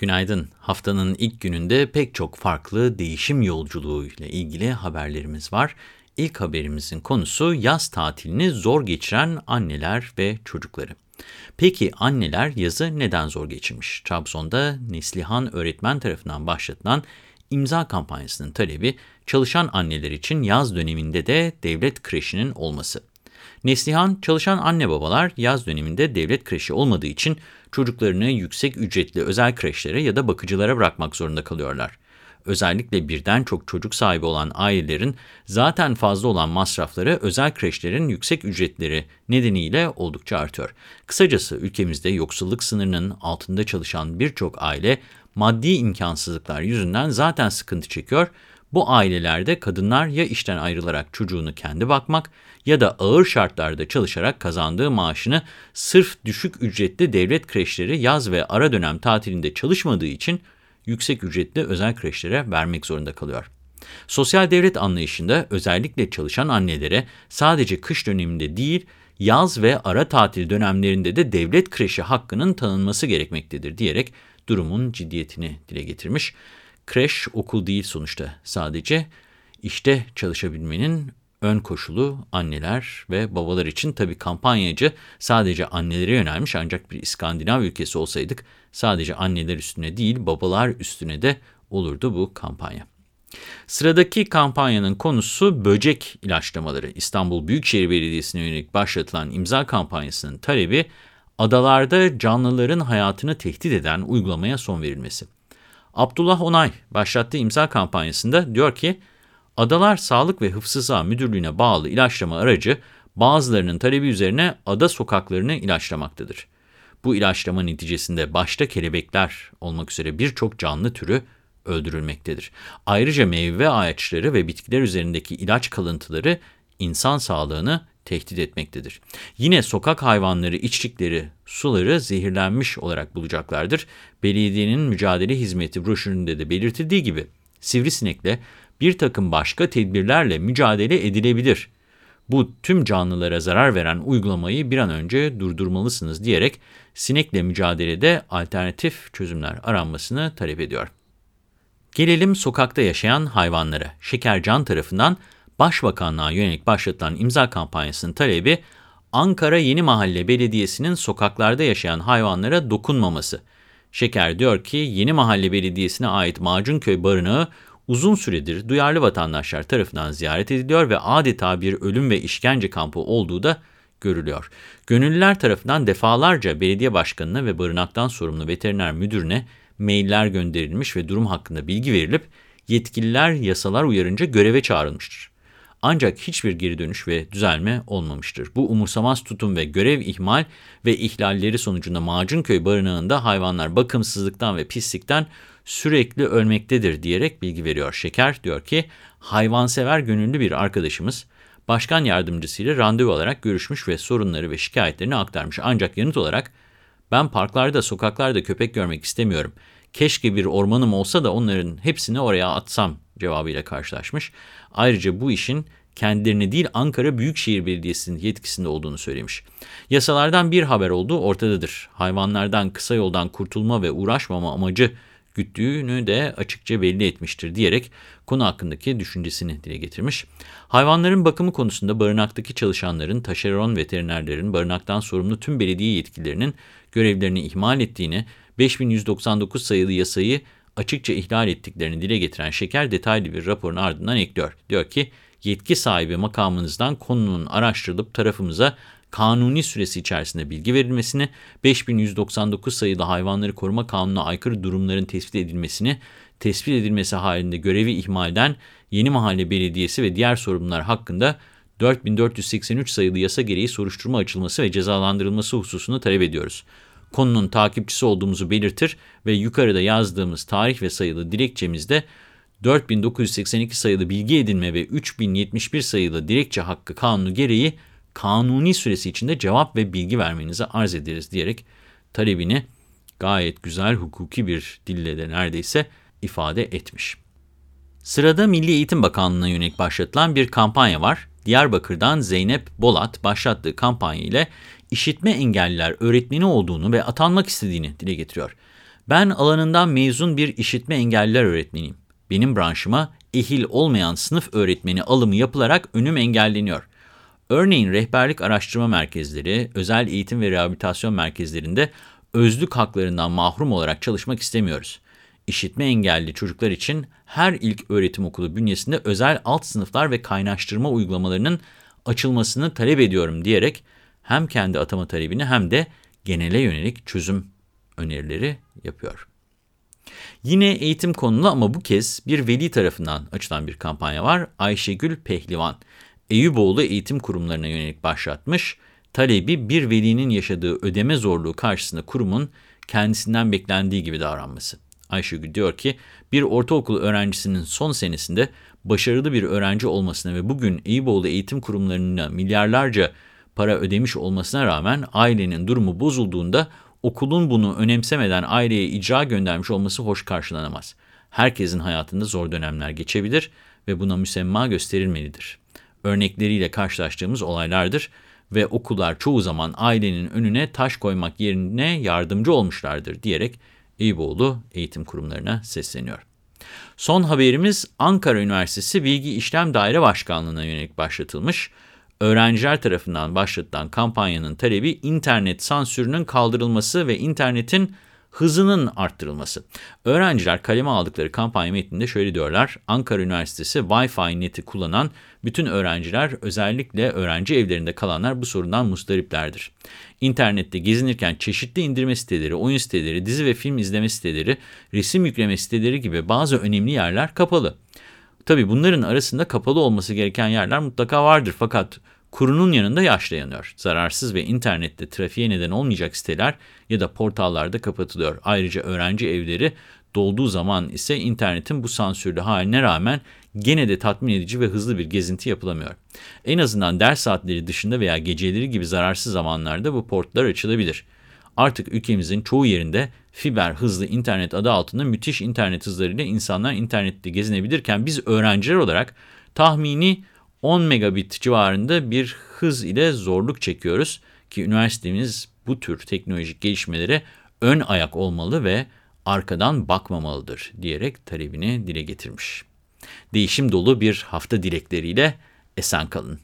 Günaydın. Haftanın ilk gününde pek çok farklı değişim yolculuğu ile ilgili haberlerimiz var. İlk haberimizin konusu yaz tatilini zor geçiren anneler ve çocukları. Peki anneler yazı neden zor geçirmiş? Trabzon'da Neslihan öğretmen tarafından başlatılan imza kampanyasının talebi çalışan anneler için yaz döneminde de devlet kreşinin olması. Neslihan, çalışan anne babalar yaz döneminde devlet kreşi olmadığı için çocuklarını yüksek ücretli özel kreşlere ya da bakıcılara bırakmak zorunda kalıyorlar. Özellikle birden çok çocuk sahibi olan ailelerin zaten fazla olan masrafları özel kreşlerin yüksek ücretleri nedeniyle oldukça artıyor. Kısacası ülkemizde yoksulluk sınırının altında çalışan birçok aile maddi imkansızlıklar yüzünden zaten sıkıntı çekiyor bu ailelerde kadınlar ya işten ayrılarak çocuğunu kendi bakmak ya da ağır şartlarda çalışarak kazandığı maaşını sırf düşük ücretli devlet kreşleri yaz ve ara dönem tatilinde çalışmadığı için yüksek ücretli özel kreşlere vermek zorunda kalıyor. Sosyal devlet anlayışında özellikle çalışan annelere sadece kış döneminde değil, yaz ve ara tatil dönemlerinde de devlet kreşi hakkının tanınması gerekmektedir diyerek durumun ciddiyetini dile getirmiş. Kreş okul değil sonuçta sadece. işte çalışabilmenin ön koşulu anneler ve babalar için tabii kampanyacı sadece annelere yönelmiş ancak bir İskandinav ülkesi olsaydık sadece anneler üstüne değil babalar üstüne de olurdu bu kampanya. Sıradaki kampanyanın konusu böcek ilaçlamaları. İstanbul Büyükşehir Belediyesi'ne yönelik başlatılan imza kampanyasının talebi adalarda canlıların hayatını tehdit eden uygulamaya son verilmesi. Abdullah Onay başlattığı imza kampanyasında diyor ki, Adalar Sağlık ve Hıfzı Müdürlüğü'ne bağlı ilaçlama aracı bazılarının talebi üzerine ada sokaklarını ilaçlamaktadır. Bu ilaçlama neticesinde başta kelebekler olmak üzere birçok canlı türü öldürülmektedir. Ayrıca meyve ağaçları ve bitkiler üzerindeki ilaç kalıntıları insan sağlığını tehdit etmektedir. Yine sokak hayvanları içtikleri suları zehirlenmiş olarak bulacaklardır. Belediyenin mücadele hizmeti broşüründe de belirtildiği gibi sivrisinekle bir takım başka tedbirlerle mücadele edilebilir. Bu tüm canlılara zarar veren uygulamayı bir an önce durdurmalısınız diyerek sinekle mücadelede alternatif çözümler aranmasını talep ediyor. Gelelim sokakta yaşayan hayvanlara. Şekercan tarafından Başbakanlığa yönelik başlatılan imza kampanyasının talebi, Ankara Yeni Mahalle Belediyesi'nin sokaklarda yaşayan hayvanlara dokunmaması. Şeker diyor ki, Yeni Mahalle Belediyesi'ne ait Macunköy Barınağı uzun süredir duyarlı vatandaşlar tarafından ziyaret ediliyor ve adeta bir ölüm ve işkence kampı olduğu da görülüyor. Gönüllüler tarafından defalarca belediye başkanına ve barınaktan sorumlu veteriner müdürüne mailler gönderilmiş ve durum hakkında bilgi verilip yetkililer yasalar uyarınca göreve çağrılmıştır. Ancak hiçbir geri dönüş ve düzelme olmamıştır. Bu umursamaz tutum ve görev ihmal ve ihlalleri sonucunda Macunköy barınağında hayvanlar bakımsızlıktan ve pislikten sürekli ölmektedir diyerek bilgi veriyor. Şeker diyor ki hayvansever gönüllü bir arkadaşımız başkan yardımcısıyla randevu alarak görüşmüş ve sorunları ve şikayetlerini aktarmış. Ancak yanıt olarak ben parklarda, sokaklarda köpek görmek istemiyorum. Keşke bir ormanım olsa da onların hepsini oraya atsam cevabıyla karşılaşmış. Ayrıca bu işin kendilerini değil Ankara Büyükşehir Belediyesi'nin yetkisinde olduğunu söylemiş. Yasalardan bir haber olduğu ortadadır. Hayvanlardan kısa yoldan kurtulma ve uğraşmama amacı güttüğünü de açıkça belli etmiştir diyerek konu hakkındaki düşüncesini dile getirmiş. Hayvanların bakımı konusunda barınaktaki çalışanların, taşeron veterinerlerin, barınaktan sorumlu tüm belediye yetkililerinin görevlerini ihmal ettiğini, 5199 sayılı yasayı açıkça ihlal ettiklerini dile getiren Şeker detaylı bir raporun ardından ekliyor. Diyor ki, yetki sahibi makamınızdan konunun araştırılıp tarafımıza kanuni süresi içerisinde bilgi verilmesini, 5199 sayılı hayvanları koruma kanununa aykırı durumların tespit edilmesini, tespit edilmesi halinde görevi ihmalden Yeni Mahalle Belediyesi ve diğer sorumlular hakkında 4483 sayılı yasa gereği soruşturma açılması ve cezalandırılması hususunu talep ediyoruz konunun takipçisi olduğumuzu belirtir ve yukarıda yazdığımız tarih ve sayılı dilekçemizde 4982 sayılı bilgi edinme ve 3071 sayılı dilekçe hakkı kanunu gereği kanuni süresi içinde cevap ve bilgi vermenizi arz ederiz diyerek talebini gayet güzel hukuki bir dille de neredeyse ifade etmiş. Sırada Milli Eğitim Bakanlığı'na yönelik başlatılan bir kampanya var. Diyarbakır'dan Zeynep Bolat başlattığı kampanya ile işitme engelliler öğretmeni olduğunu ve atanmak istediğini dile getiriyor. Ben alanından mezun bir işitme engelliler öğretmeniyim. Benim branşıma ehil olmayan sınıf öğretmeni alımı yapılarak önüm engelleniyor. Örneğin rehberlik araştırma merkezleri, özel eğitim ve rehabilitasyon merkezlerinde özlük haklarından mahrum olarak çalışmak istemiyoruz. İşitme engelli çocuklar için her ilk öğretim okulu bünyesinde özel alt sınıflar ve kaynaştırma uygulamalarının açılmasını talep ediyorum diyerek hem kendi atama talebini hem de genele yönelik çözüm önerileri yapıyor. Yine eğitim konulu ama bu kez bir veli tarafından açılan bir kampanya var. Ayşegül Pehlivan, Eyüboğlu eğitim kurumlarına yönelik başlatmış. Talebi bir velinin yaşadığı ödeme zorluğu karşısında kurumun kendisinden beklendiği gibi davranması. Ayşegül diyor ki, bir ortaokul öğrencisinin son senesinde başarılı bir öğrenci olmasına ve bugün Eyüboğlu eğitim kurumlarına milyarlarca para ödemiş olmasına rağmen ailenin durumu bozulduğunda okulun bunu önemsemeden aileye icra göndermiş olması hoş karşılanamaz. Herkesin hayatında zor dönemler geçebilir ve buna müsemma gösterilmelidir. Örnekleriyle karşılaştığımız olaylardır ve okullar çoğu zaman ailenin önüne taş koymak yerine yardımcı olmuşlardır diyerek Eyüboğlu eğitim kurumlarına sesleniyor. Son haberimiz Ankara Üniversitesi Bilgi İşlem Daire Başkanlığı'na yönelik başlatılmış öğrenciler tarafından başlatılan kampanyanın talebi internet sansürünün kaldırılması ve internetin hızının arttırılması. Öğrenciler kaleme aldıkları kampanya metninde şöyle diyorlar. Ankara Üniversitesi Wi-Fi neti kullanan bütün öğrenciler özellikle öğrenci evlerinde kalanlar bu sorundan mustariplerdir. İnternette gezinirken çeşitli indirme siteleri, oyun siteleri, dizi ve film izleme siteleri, resim yükleme siteleri gibi bazı önemli yerler kapalı. Tabii bunların arasında kapalı olması gereken yerler mutlaka vardır fakat kurunun yanında yaşla yanıyor. Zararsız ve internette trafiğe neden olmayacak siteler ya da portallarda kapatılıyor. Ayrıca öğrenci evleri dolduğu zaman ise internetin bu sansürlü haline rağmen gene de tatmin edici ve hızlı bir gezinti yapılamıyor. En azından ders saatleri dışında veya geceleri gibi zararsız zamanlarda bu portlar açılabilir. Artık ülkemizin çoğu yerinde fiber hızlı internet adı altında müthiş internet hızlarıyla insanlar internette gezinebilirken biz öğrenciler olarak tahmini 10 megabit civarında bir hız ile zorluk çekiyoruz ki üniversitemiz bu tür teknolojik gelişmelere ön ayak olmalı ve arkadan bakmamalıdır diyerek talebini dile getirmiş. Değişim dolu bir hafta dilekleriyle esen kalın.